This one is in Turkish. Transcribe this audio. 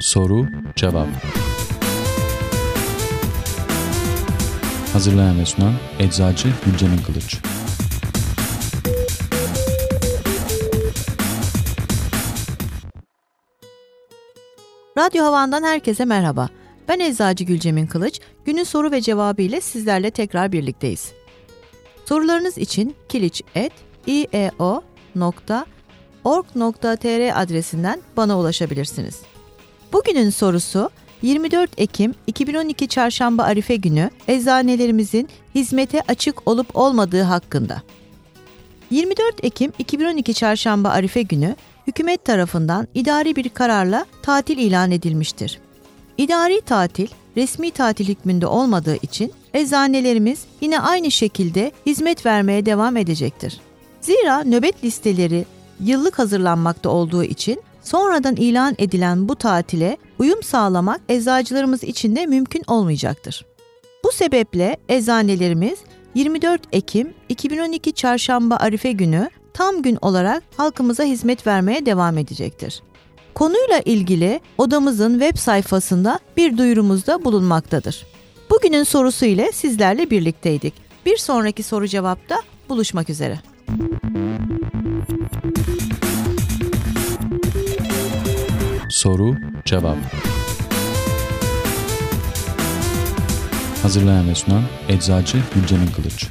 Soru Cevap Hazırlayan ve sunan Eczacı Gülcemin Kılıç Radyo Havan'dan herkese merhaba. Ben Eczacı Gülcemin Kılıç. Günün soru ve cevabı ile sizlerle tekrar birlikteyiz. Sorularınız için kiliç.ieo.org.tr adresinden bana ulaşabilirsiniz. Bugünün sorusu 24 Ekim 2012 Çarşamba Arife günü eczanelerimizin hizmete açık olup olmadığı hakkında. 24 Ekim 2012 Çarşamba Arife günü hükümet tarafından idari bir kararla tatil ilan edilmiştir. İdari tatil, resmi tatil hükmünde olmadığı için eczanelerimiz yine aynı şekilde hizmet vermeye devam edecektir. Zira nöbet listeleri yıllık hazırlanmakta olduğu için sonradan ilan edilen bu tatile uyum sağlamak eczacılarımız için de mümkün olmayacaktır. Bu sebeple eczanelerimiz 24 Ekim 2012 Çarşamba Arife günü tam gün olarak halkımıza hizmet vermeye devam edecektir. Konuyla ilgili odamızın web sayfasında bir duyurumuzda bulunmaktadır. Bugünün sorusu ile sizlerle birlikteydik. Bir sonraki soru cevapta buluşmak üzere. Soru Cevap. Hazırlayan ve sunan Eczacı Gülcemin Kılıç